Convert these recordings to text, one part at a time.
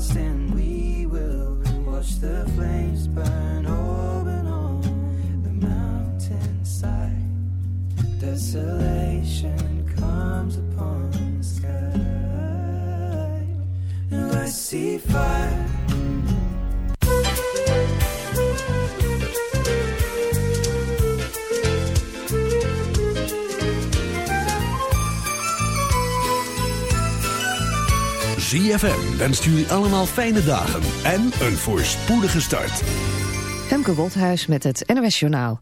hold and we will watch the flames burn open on the mountainside. Desolation comes upon the sky. Now I see fire. ZFM wenst jullie allemaal fijne dagen en een voorspoedige start. Femke Wolthuis met het NOS Journaal.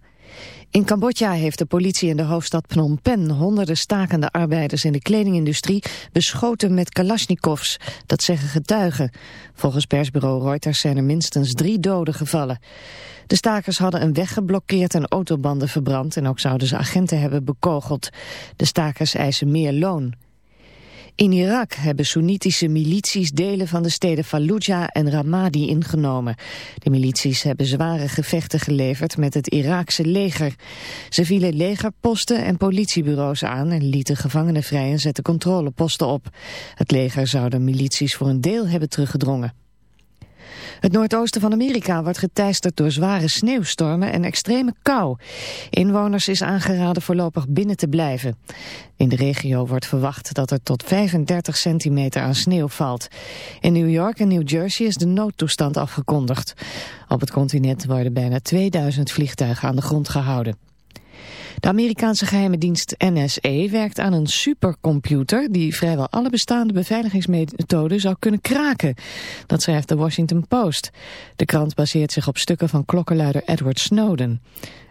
In Cambodja heeft de politie in de hoofdstad Phnom Penh honderden stakende arbeiders in de kledingindustrie beschoten met kalasjnikovs. Dat zeggen getuigen. Volgens persbureau Reuters zijn er minstens drie doden gevallen. De stakers hadden een weg geblokkeerd en autobanden verbrand en ook zouden ze agenten hebben bekogeld. De stakers eisen meer loon. In Irak hebben Soenitische milities delen van de steden Fallujah en Ramadi ingenomen. De milities hebben zware gevechten geleverd met het Iraakse leger. Ze vielen legerposten en politiebureaus aan en lieten gevangenen vrij en zetten controleposten op. Het leger zou de milities voor een deel hebben teruggedrongen. Het noordoosten van Amerika wordt geteisterd door zware sneeuwstormen en extreme kou. Inwoners is aangeraden voorlopig binnen te blijven. In de regio wordt verwacht dat er tot 35 centimeter aan sneeuw valt. In New York en New Jersey is de noodtoestand afgekondigd. Op het continent worden bijna 2000 vliegtuigen aan de grond gehouden. De Amerikaanse geheime dienst NSA werkt aan een supercomputer die vrijwel alle bestaande beveiligingsmethoden zou kunnen kraken. Dat schrijft de Washington Post. De krant baseert zich op stukken van klokkenluider Edward Snowden.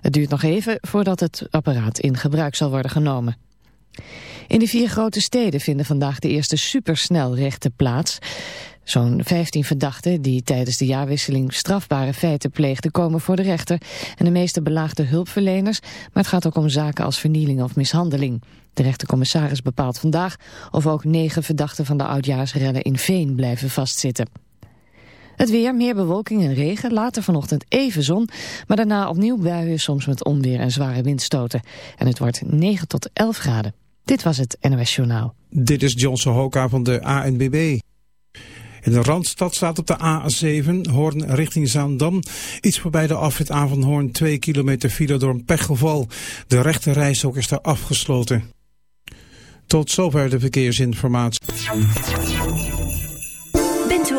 Het duurt nog even voordat het apparaat in gebruik zal worden genomen. In de vier grote steden vinden vandaag de eerste supersnelrechten plaats. Zo'n 15 verdachten die tijdens de jaarwisseling strafbare feiten pleegden komen voor de rechter. En de meeste belaagde hulpverleners, maar het gaat ook om zaken als vernieling of mishandeling. De rechtercommissaris bepaalt vandaag of ook negen verdachten van de oudjaarsrellen in Veen blijven vastzitten. Het weer, meer bewolking en regen, later vanochtend even zon, maar daarna opnieuw buien, soms met onweer en zware windstoten. En het wordt 9 tot 11 graden. Dit was het NOS Journaal. Dit is Johnson Hoka van de ANBB. In de Randstad staat op de A7, Hoorn richting Zaandam. Iets voorbij de afrit Hoorn 2 kilometer file door een pechgeval. De rechte reishok is daar afgesloten. Tot zover de verkeersinformatie.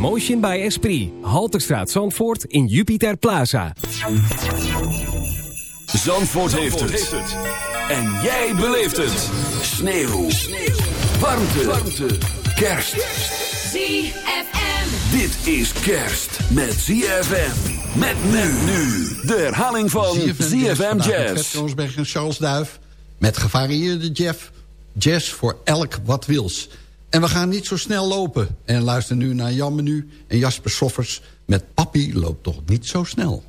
Emotion by Esprit. Halterstraat Zandvoort in Jupiter Plaza. Zandvoort, heeft, het. En jij beleeft het. Sneeuw. Warmte. Warmte. Kerst. ZFM. Dit is kerst met ZFM. Met men nu. De herhaling van ZFM Jazz. Fred Kroonsberg en Charles Duif. Met gevarieerde Jeff. Jazz voor elk wat wils. En we gaan niet zo snel lopen. En luister nu naar Jan Menu en Jasper Soffers... met Papi loopt toch niet zo snel.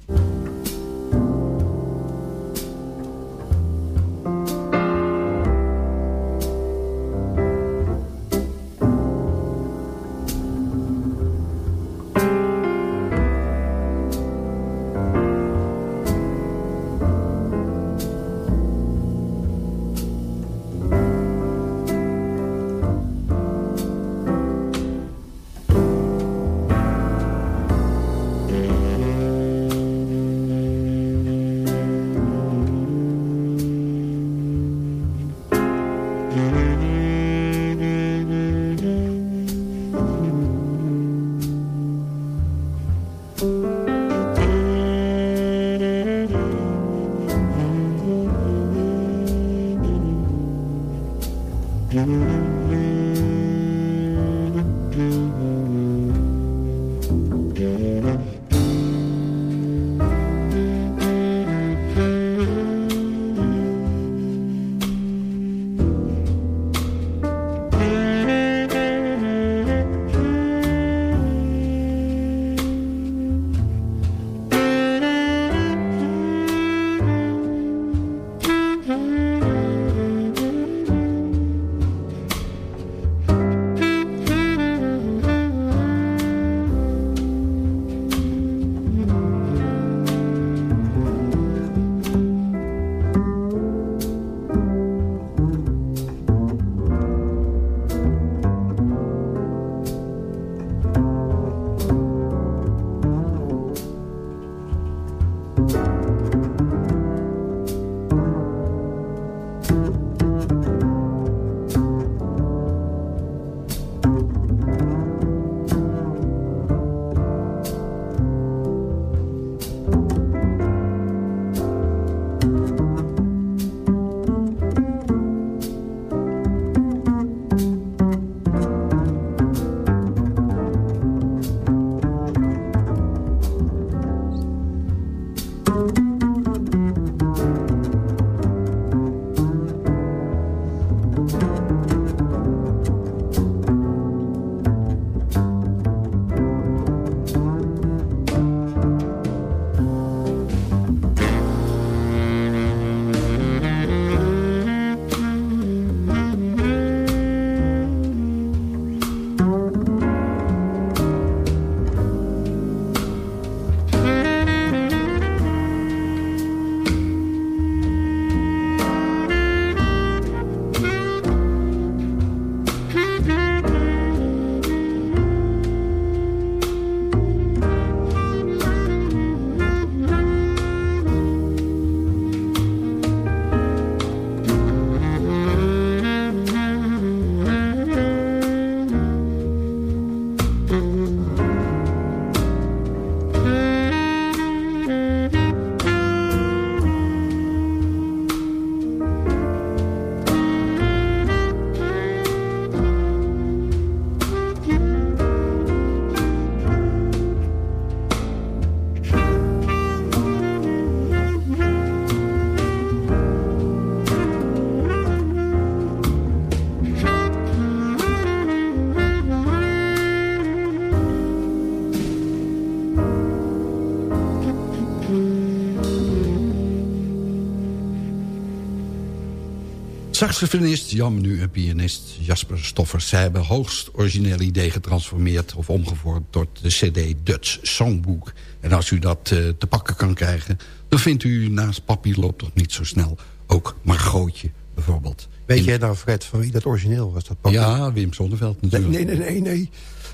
Saxofonist Jan Menu en pianist Jasper Stoffers. Zij hebben hoogst origineel idee getransformeerd... of omgevormd tot de cd Dutch Songbook. En als u dat eh, te pakken kan krijgen... dan vindt u naast Papi loopt toch niet zo snel ook Margootje bijvoorbeeld. Weet jij nou, Fred, van wie dat origineel was? Dat? Ja, Wim Sonneveld Nee, natuurlijk. nee, nee, nee, nee.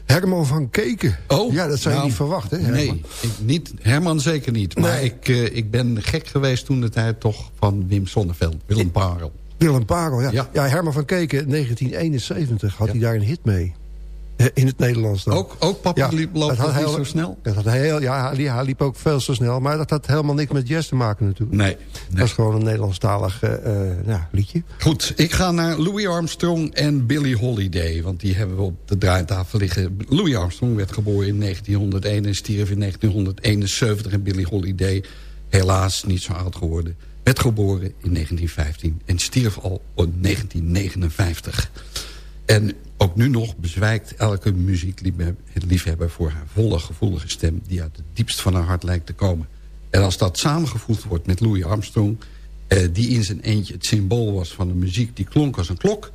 Herman van Keken. Oh, ja, dat zou je nou, niet verwachten, hè, Herman? Nee, ik niet, Herman zeker niet. Maar Nee. ik, eh, ik ben gek geweest toen de tijd toch van Wim Sonneveld. Willem Parel. Willem Parel, ja. Ja. ja. Herman van Keken, 1971, had hij daar een hit mee. Eh, In het Nederlands dan. Ook, ook Papi Ja, liep, loopt dat heel- zo snel? Dat had heel, ja, hij, hij liep ook veel zo snel. Maar dat had helemaal niks met jazz te maken natuurlijk. Nee. Dat was gewoon een Nederlandstalig eh, ja, liedje. Goed, ik ga naar Louis Armstrong en Billie Holiday. Want die hebben we op de draaitafel liggen. Louis Armstrong werd geboren in 1901 en stierf in 1971. En Billie Holiday, helaas niet zo oud geworden... werd geboren in 1915 en stierf al in 1959. En ook nu nog bezwijkt elke muziekliefhebber voor haar volle gevoelige stem... die uit het diepst van haar hart lijkt te komen. En als dat samengevoegd wordt met Louis Armstrong... Eh, die in zijn eentje het symbool was van de muziek die klonk als een klok...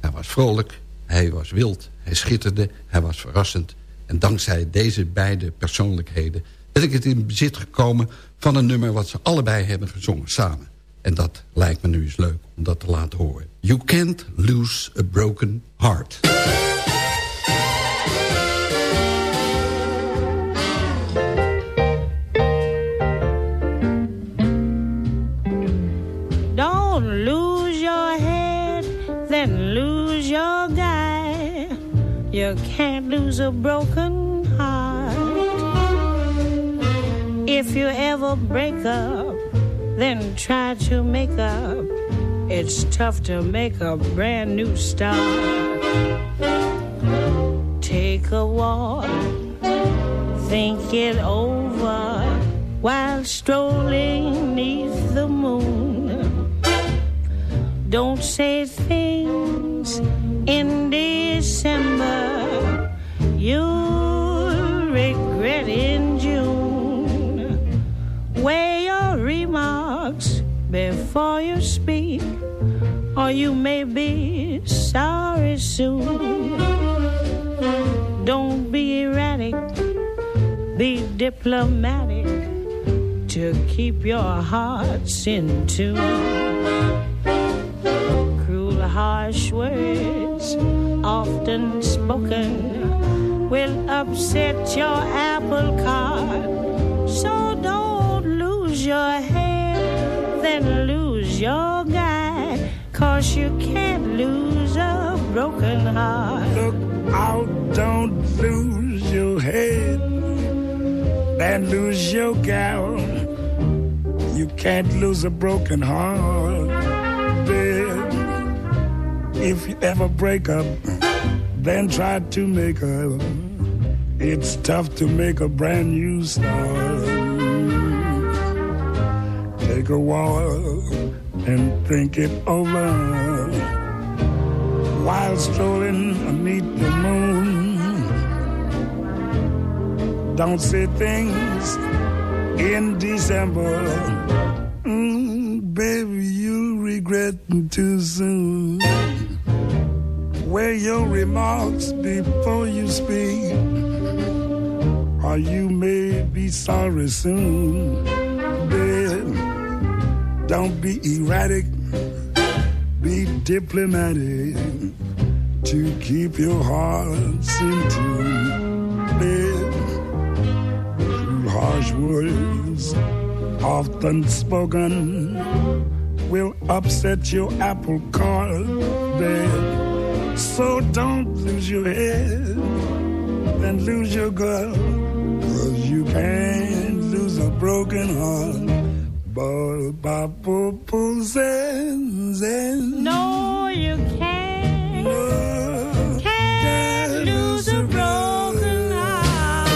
hij was vrolijk, hij was wild, hij schitterde, hij was verrassend... en dankzij deze beide persoonlijkheden... ben ik het in bezit gekomen van een nummer... wat ze allebei hebben gezongen samen. En dat lijkt me nu eens leuk om dat te laten horen. You can't lose a broken heart. Don't lose your head, then lose your guy. You can't lose a broken If you ever break up, then try to make up. It's tough to make a brand new start. Take a walk, think it over while strolling neath the moon. Don't say things in December you'll before you speak, or you may be sorry soon. Don't be erratic, be diplomatic to keep your hearts in tune. Cruel, harsh words, often spoken, will upset your apple cart. So don't lose your head, then lose your guy, cause you can't lose a broken heart. Look out, don't lose your head, then lose your gal. You can't lose a broken heart, babe. If you ever break up, then try to make up. It's tough to make a brand new start. Take a while and think it over while strolling beneath the moon. Don't say things in December. Mm, baby, you'll regret too soon. Weigh your remarks before you speak, or you may be sorry soon. Don't be erratic, be diplomatic to keep your hearts in tune. Through harsh words often spoken will upset your apple cart. So don't lose your head and lose your girl. Cause you can't lose a broken heart. But Papa says, No, you can't. Can't lose a broken heart.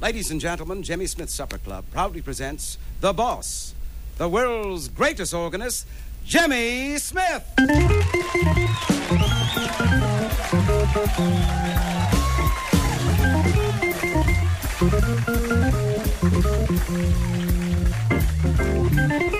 Ladies and gentlemen, Jimmy Smith Supper Club proudly presents The Boss, the world's greatest organist, Jimmy Smith. Thank you.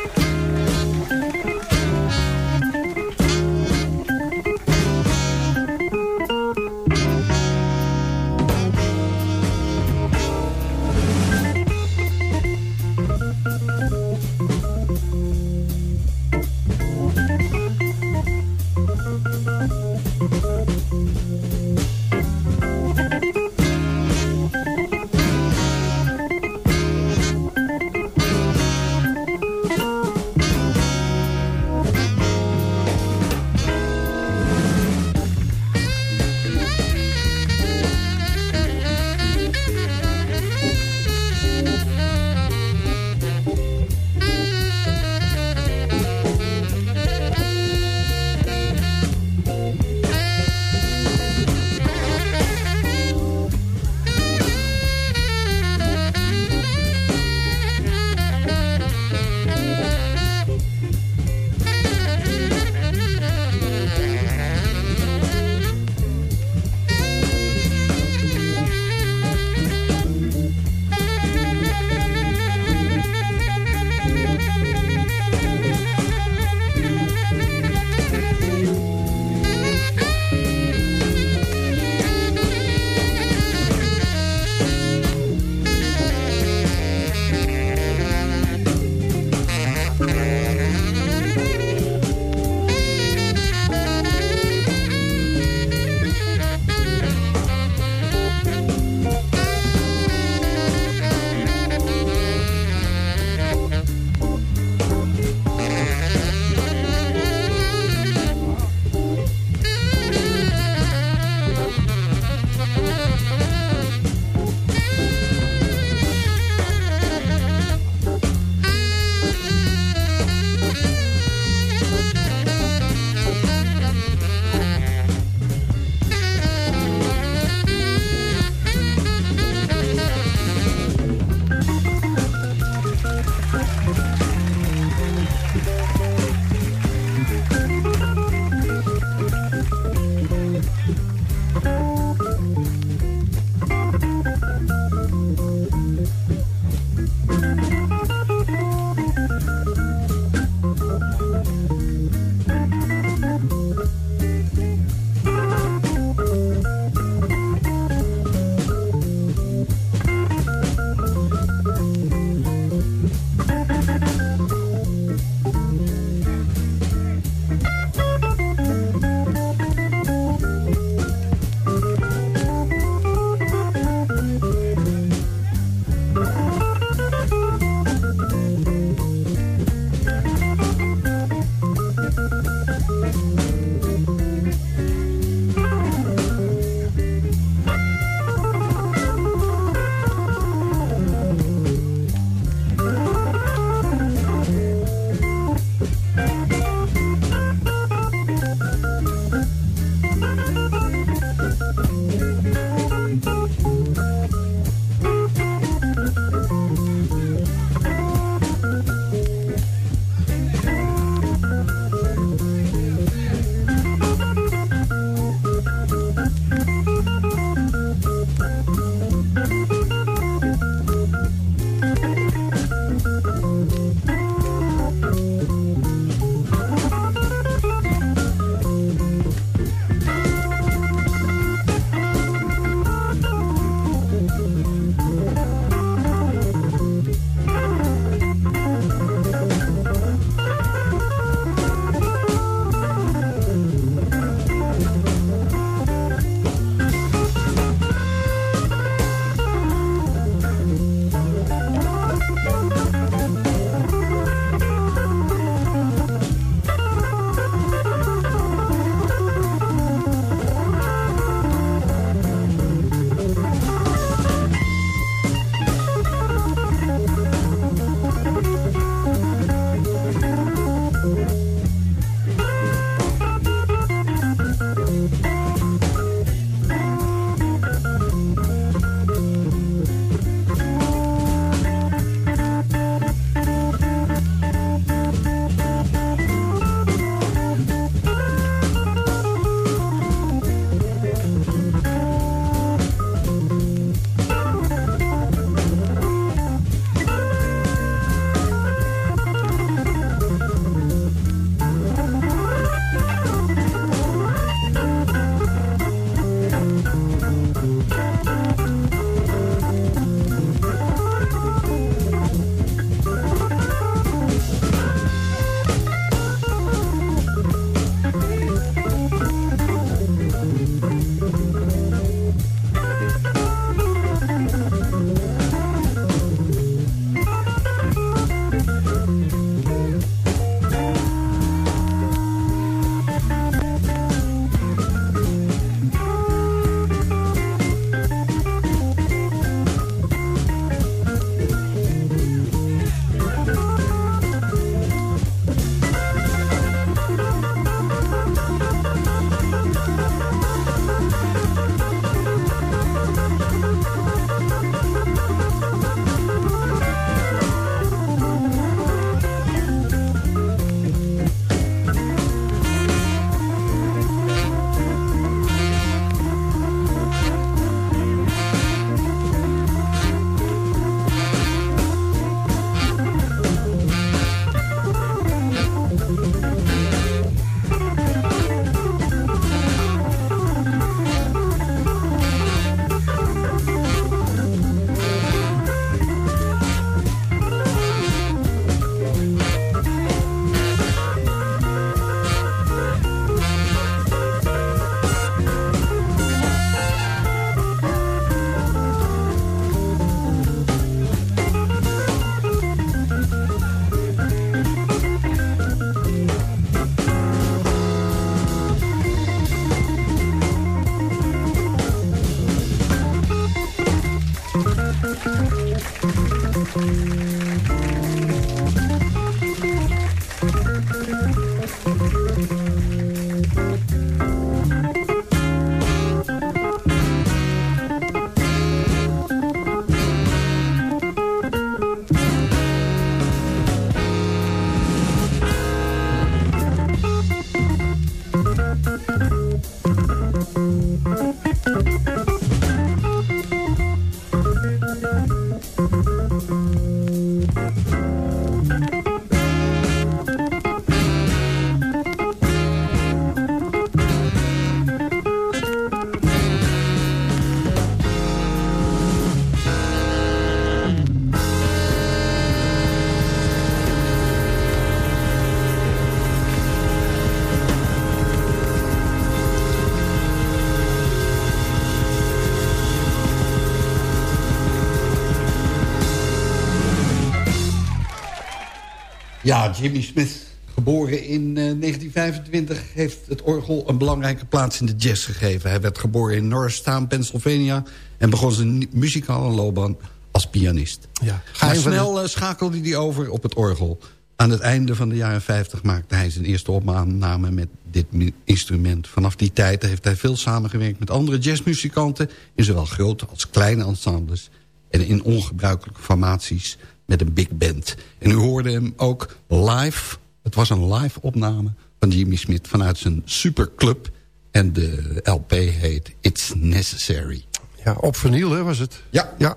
Ja, Jimmy Smith, geboren in eh, 1925... heeft het orgel een belangrijke plaats in de jazz gegeven. Hij werd geboren in Norristown, Pennsylvania... en begon zijn muzikale loopbaan als pianist. Ja. Maar snel eh, schakelde hij over op het orgel. Aan het einde van de jaren 50 maakte hij zijn eerste opname met dit instrument. Vanaf die tijd heeft hij veel samengewerkt met andere jazzmuzikanten... in zowel grote als kleine ensembles... en in ongebruikelijke formaties met een big band. En u hoorde hem ook live. Het was een live opname van Jimmy Smith vanuit zijn superclub. En de LP heet It's Necessary. Ja, op verniel hè, was het. Ja. ja.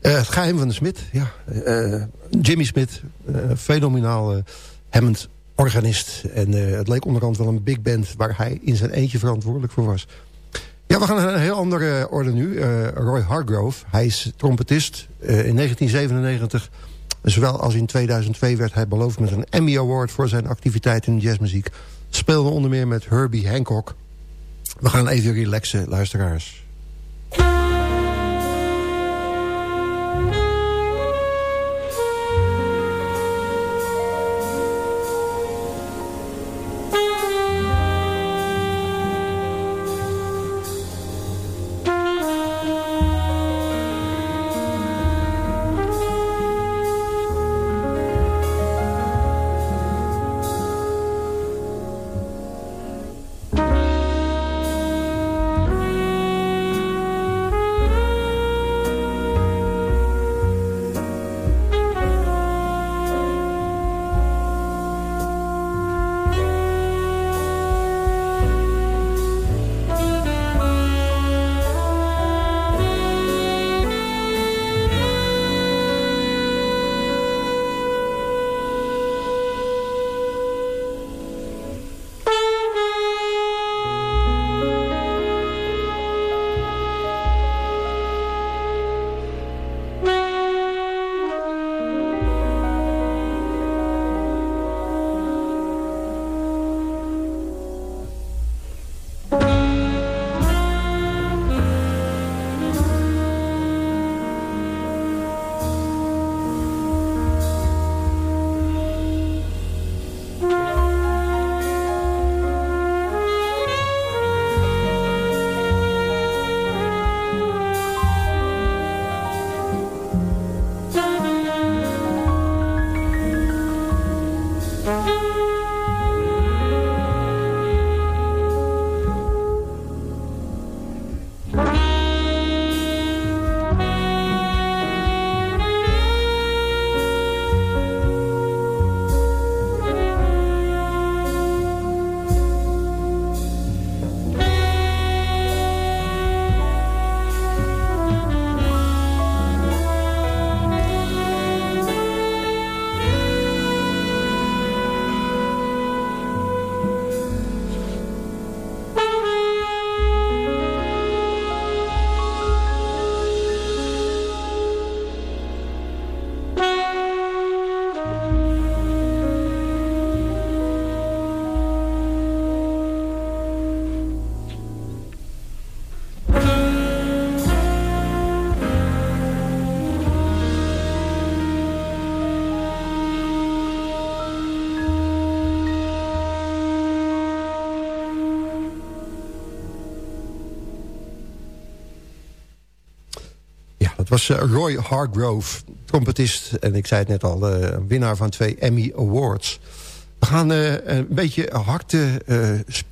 Eh, het geheim van de Smit. Ja. Eh, Jimmy Smith, eh, fenomenaal Hammond organist. En het leek onderhand wel een big band waar hij in zijn eentje verantwoordelijk voor was. Ja, we gaan naar een heel andere orde nu. Eh, Roy Hargrove, hij is trompetist. Eh, in 1997, zowel als in 2002, werd hij beloofd met een Emmy Award... voor zijn activiteit in jazzmuziek. Speelde onder meer met Herbie Hancock. We gaan even relaxen, luisteraars. Was eh, Roy Hargrove, trompetist. En ik zei het net al, eh, winnaar van twee Emmy Awards. We gaan eh, een beetje hard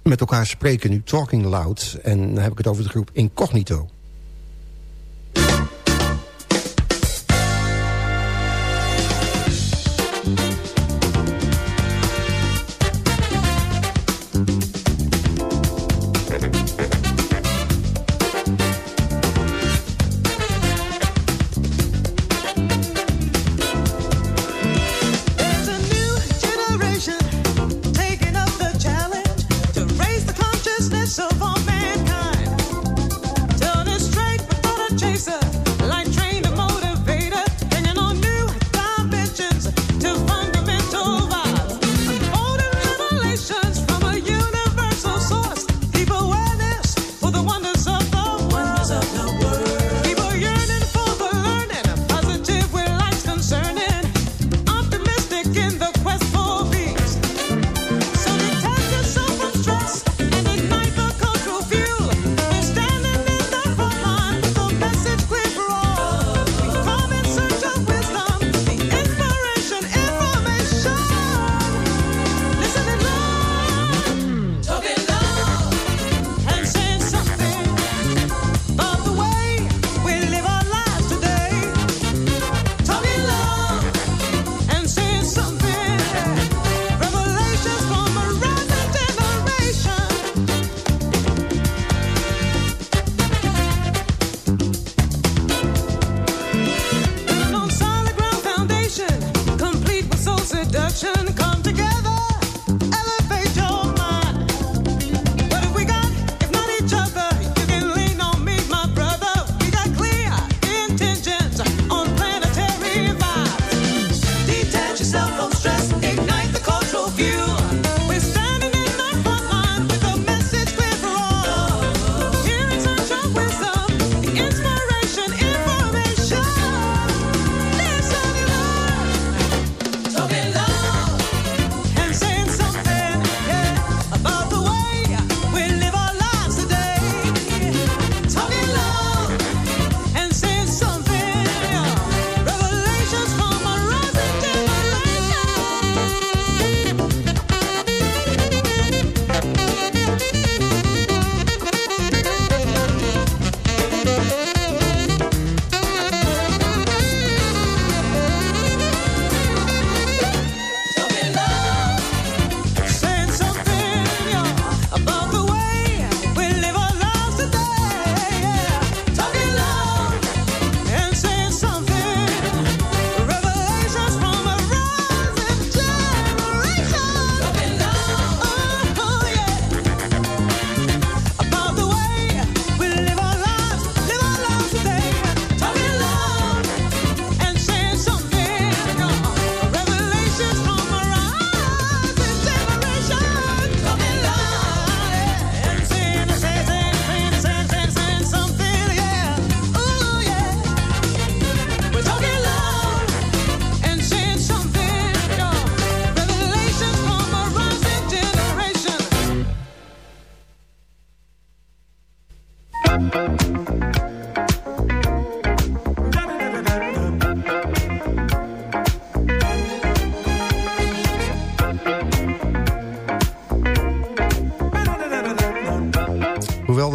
met elkaar spreken nu. Talking Loud. En dan heb ik het over de groep Incognito.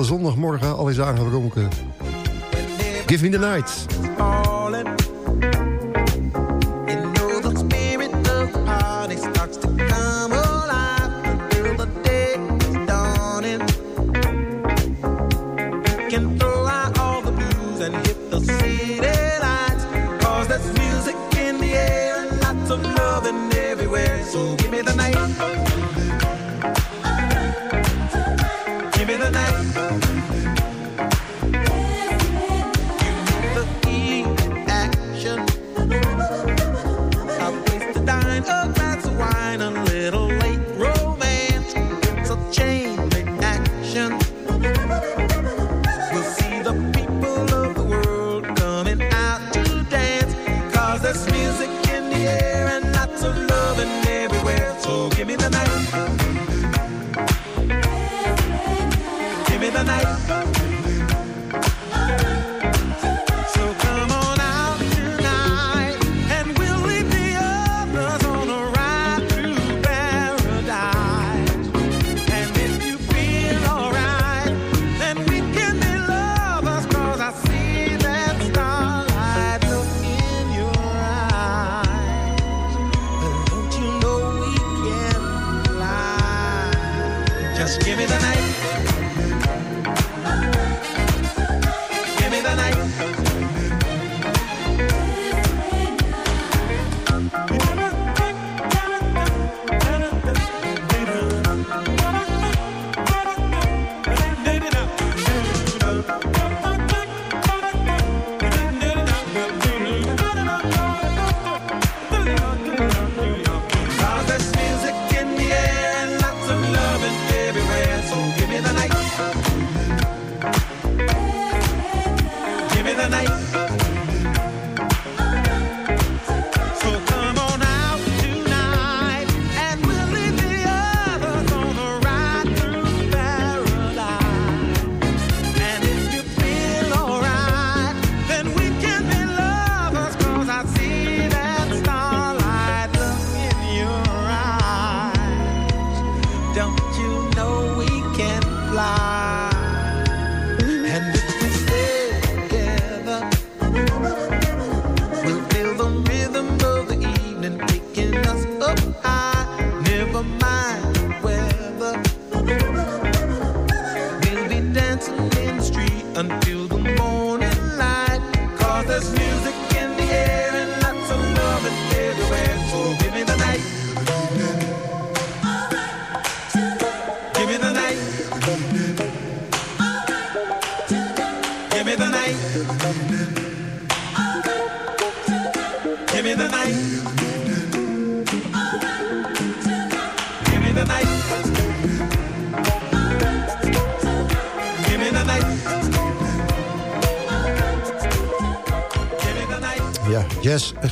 Zondagmorgen al is aangebroken. Give me the night.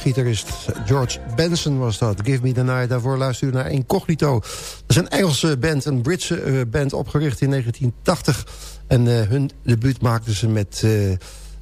Jazzgitarist George Benson was dat. Give Me The Night. Daarvoor luister u naar Incognito. Dat is een Engelse band, een Britse eh, band opgericht in 1980. En eh, hun debuut maakten ze met eh,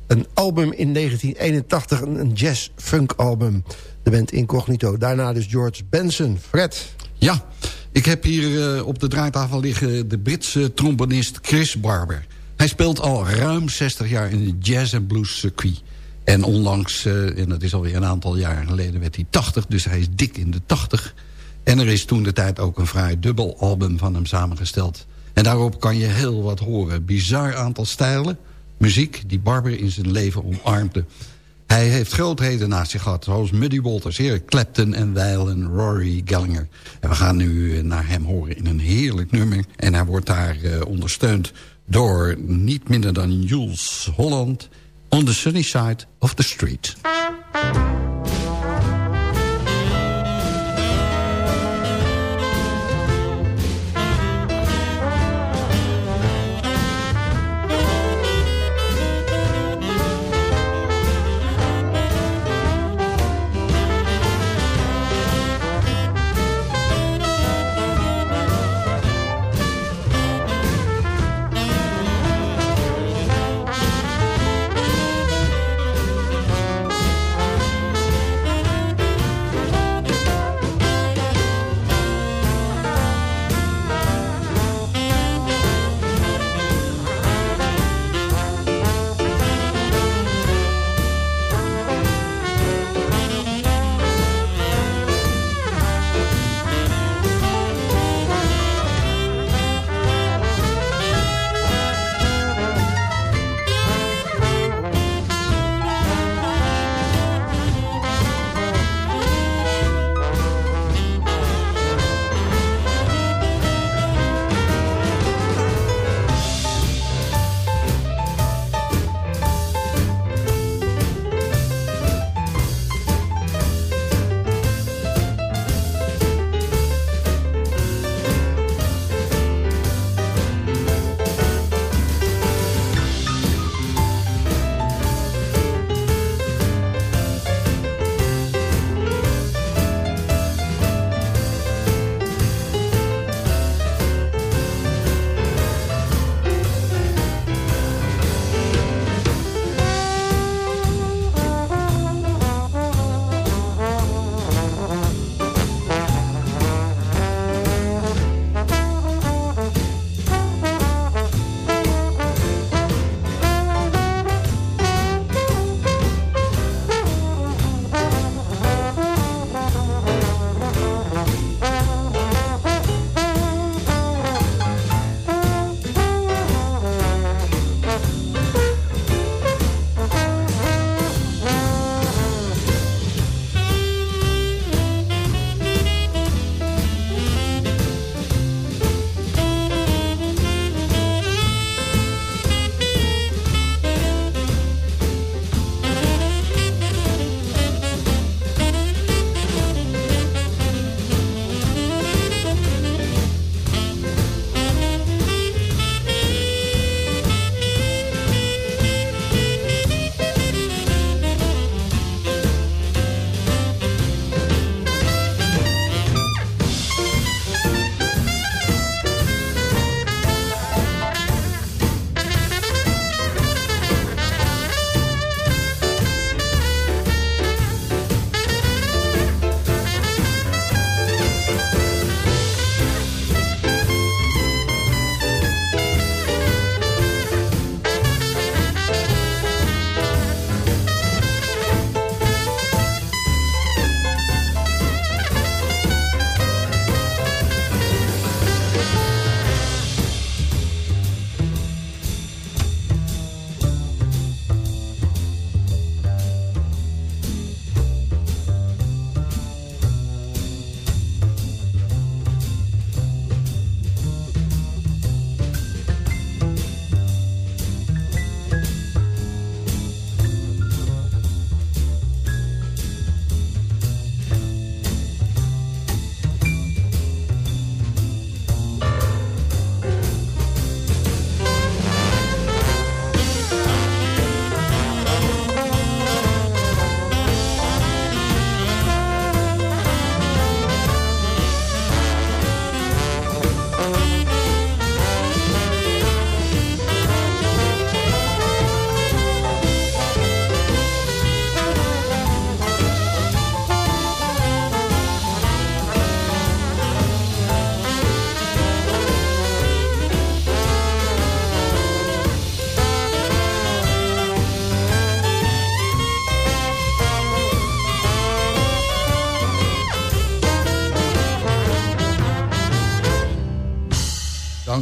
een album in 1981. Een, jazz-funk album. De band Incognito. Daarna dus George Benson. Fred. Ja, ik heb hier op de draaitafel liggen de Britse trombonist Chris Barber. Hij speelt al ruim 60 jaar in het jazz- en blues circuit. En onlangs, eh, en dat is alweer een aantal jaren geleden, werd hij 80. Dus hij is dik in de 80. En er is toen de tijd ook een fraai dubbelalbum van hem samengesteld. En daarop kan je heel wat horen. Bizar aantal stijlen, muziek die Barber in zijn leven omarmde. Hij heeft grootheden naast zich gehad, zoals Muddy Walters, Eric Clapton en Weil en Rory Gallagher. En we gaan nu eh, naar hem horen in een heerlijk nummer. En hij wordt daar eh, ondersteund door niet minder dan Jules Holland... On the Sunny Side of the Street.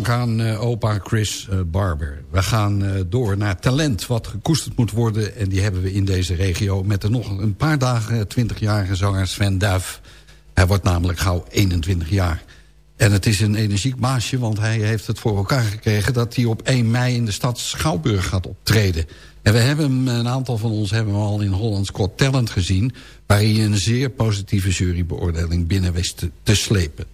Dank aan eh, opa Chris eh, Barber. We gaan eh, door naar talent wat gekoesterd moet worden. En die hebben we in deze regio met nog een paar dagen 20-jarige zanger Sven Duif. Hij wordt namelijk gauw 21 jaar. En het is een energiek baasje, want hij heeft het voor elkaar gekregen... dat hij op 1 mei in de stad Schouwburg gaat optreden. En we hebben hem, een aantal van ons hebben hem al in Holland's Got Talent gezien... waar hij een zeer positieve jurybeoordeling binnen wist te slepen.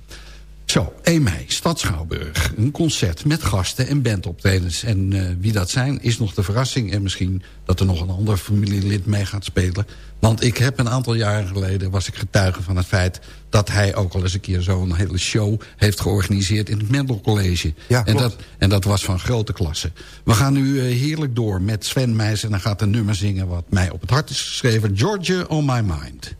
Zo, 1 mei, Stad Schouwburg. Een concert met gasten en bandoptredens. En eh, wie dat zijn, is nog de verrassing. En misschien dat er nog een ander familielid mee gaat spelen. Want ik heb een aantal jaren geleden... was ik getuige van het feit dat hij ook al eens een keer zo'n hele show... heeft georganiseerd in het Mendel College. Ja, en, dat, en dat was van grote klasse. We gaan nu eh, heerlijk door met Sven Meijs... en dan gaat een nummer zingen wat mij op het hart is geschreven. Georgia on my mind.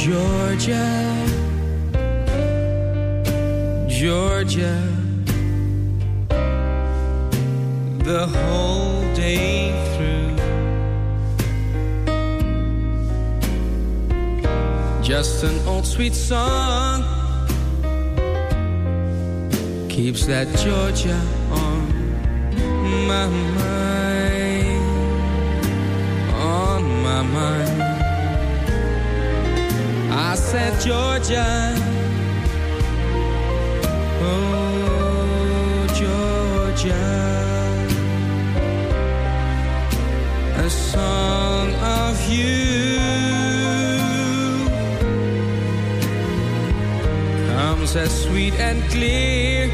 Georgia, Georgia, the whole day through. Just an old sweet song keeps that Georgia on my mind, on my mind. I said Georgia. Oh Georgia. A song of you. Comes as sweet and clear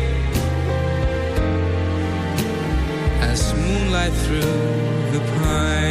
As moonlight through the pines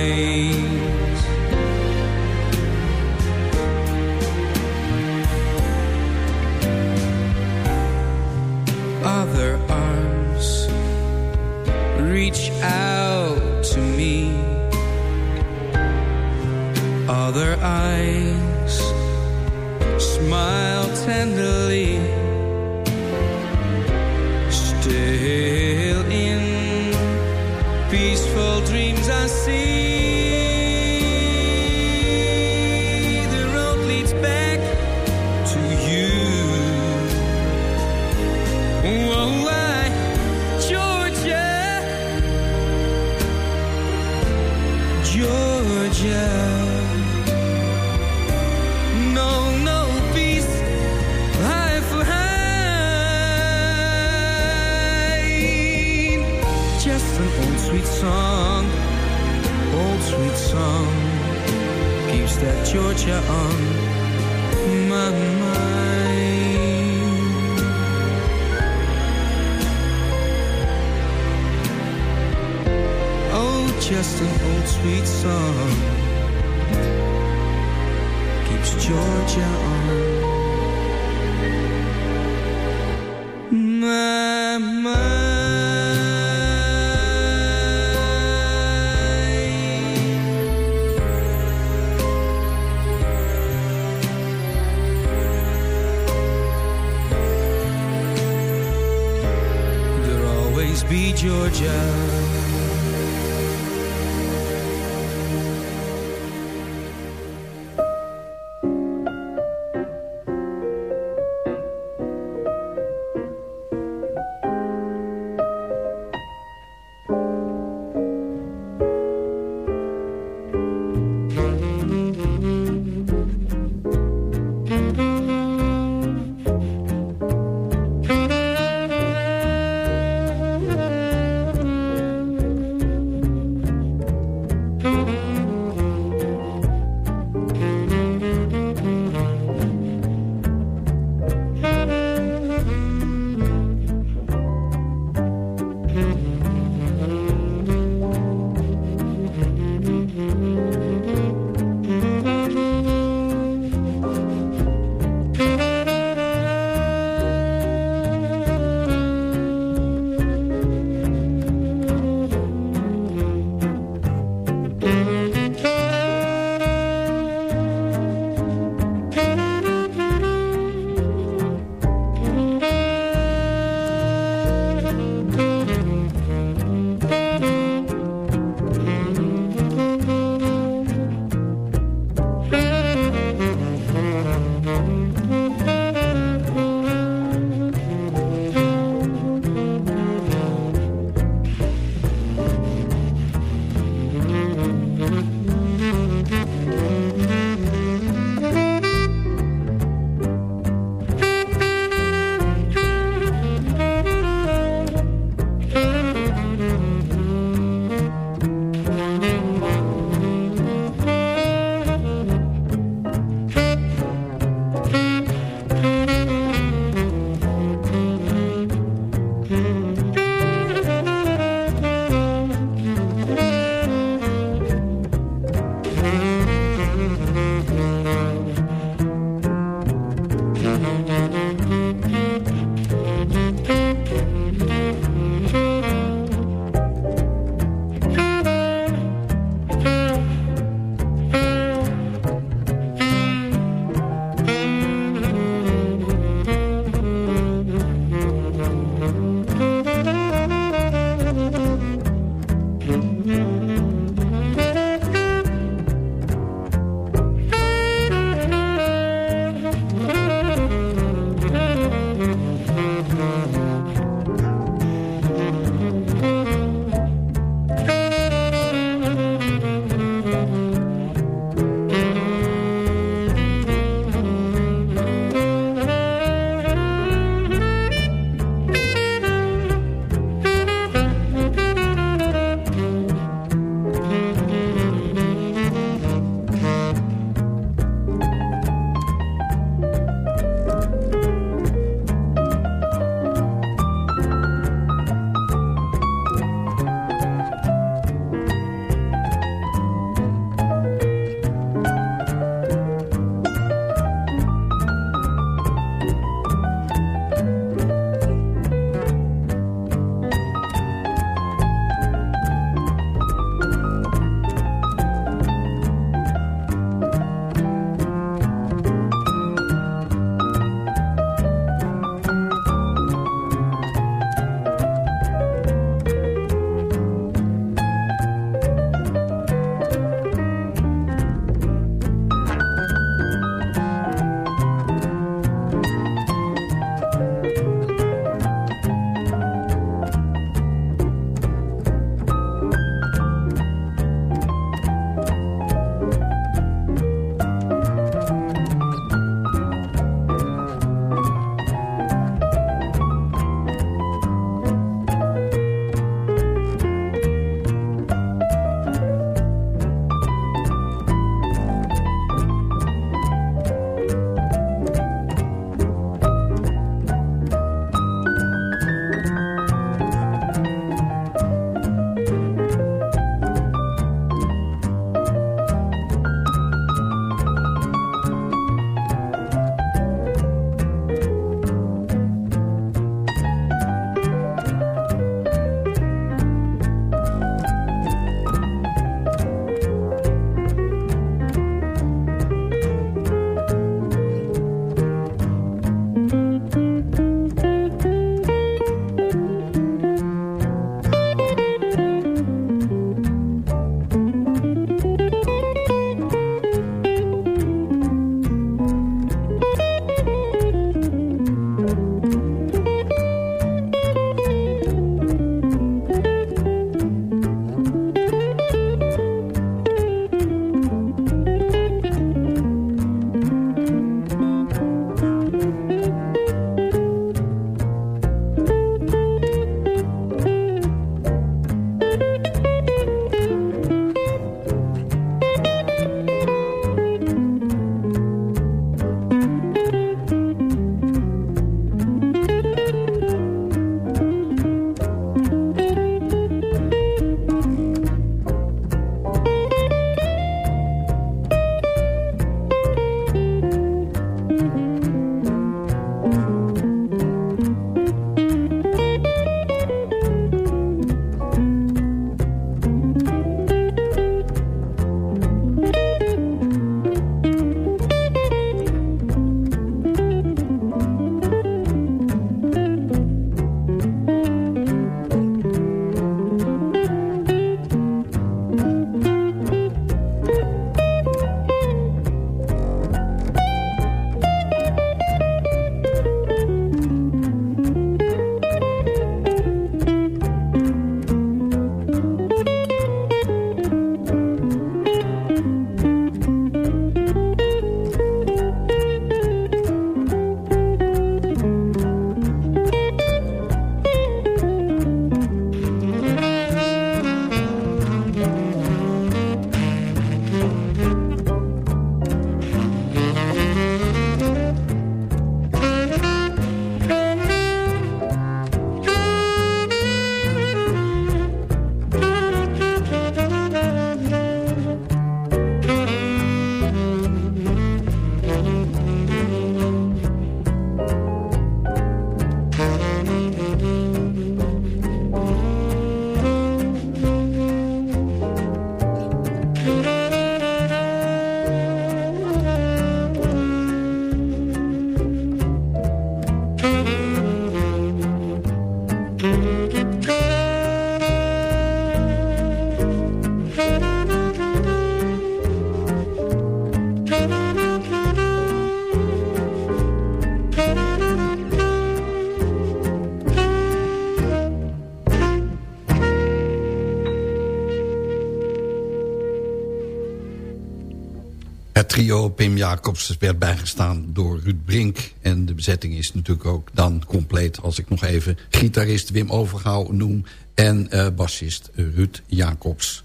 Het trio Pim Jacobs werd bijgestaan door Ruud Brink. En de bezetting is natuurlijk ook dan compleet... als ik nog even gitarist Wim Overgouw noem... en eh, bassist Ruud Jacobs.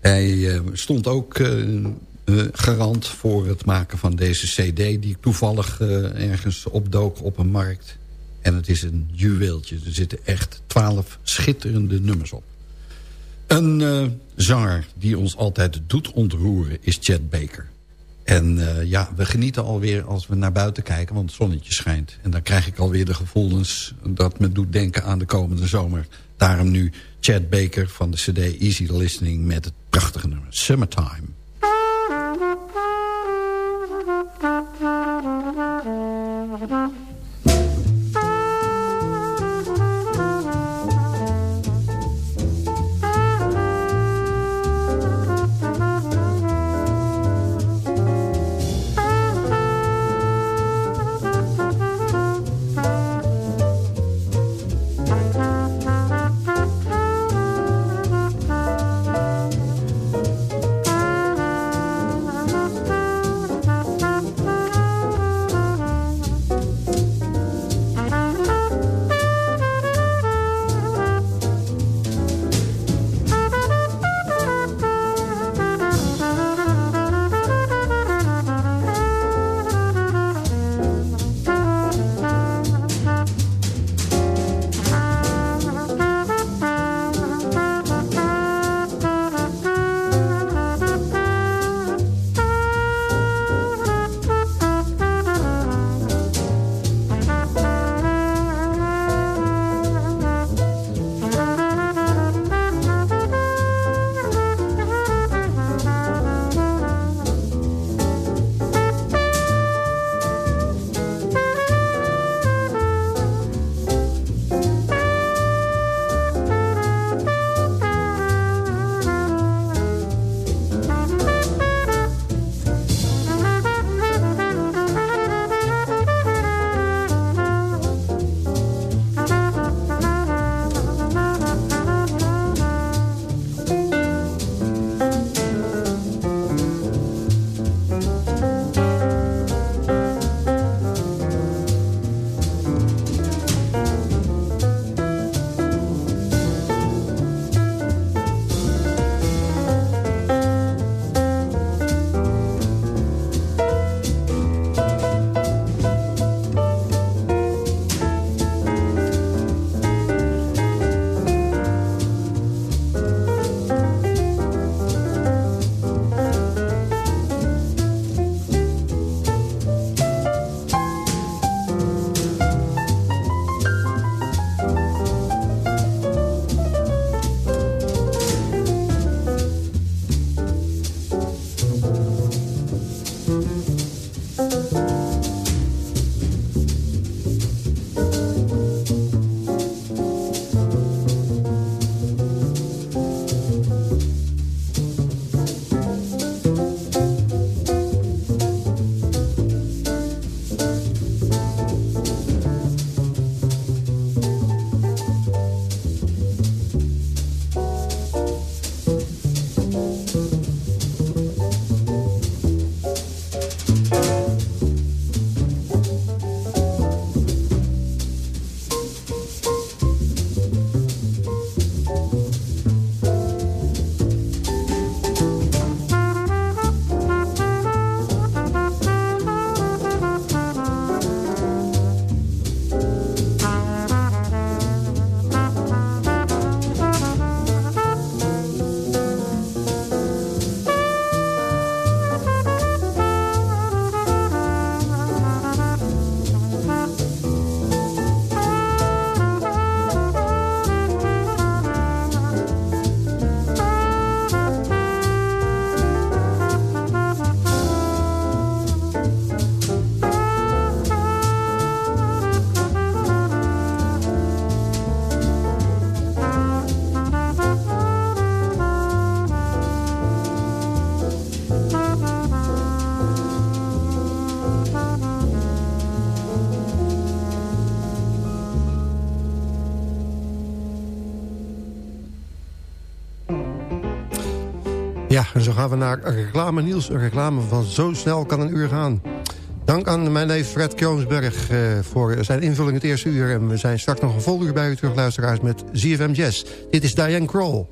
Hij eh, stond ook eh, garant voor het maken van deze cd... die toevallig eh, ergens opdook op een markt. En het is een juweeltje. Er zitten echt twaalf schitterende nummers op. Een zanger die ons altijd doet ontroeren is Chet Baker. En eh, ja, we genieten alweer als we naar buiten kijken, want het zonnetje schijnt. En dan krijg ik alweer de gevoelens dat me doet denken aan de komende zomer. Daarom nu Chad Baker van de cd Easy Listening met het prachtige nummer Summertime. En zo gaan we naar reclame Niels. Een reclame van zo snel kan een uur gaan. Dank aan mijn neef Fred Kroonsberg eh, voor zijn invulling het eerste uur. En we zijn straks nog een uur bij u terug, luisteraars, met ZFM Jazz. Dit is Diane Kroll.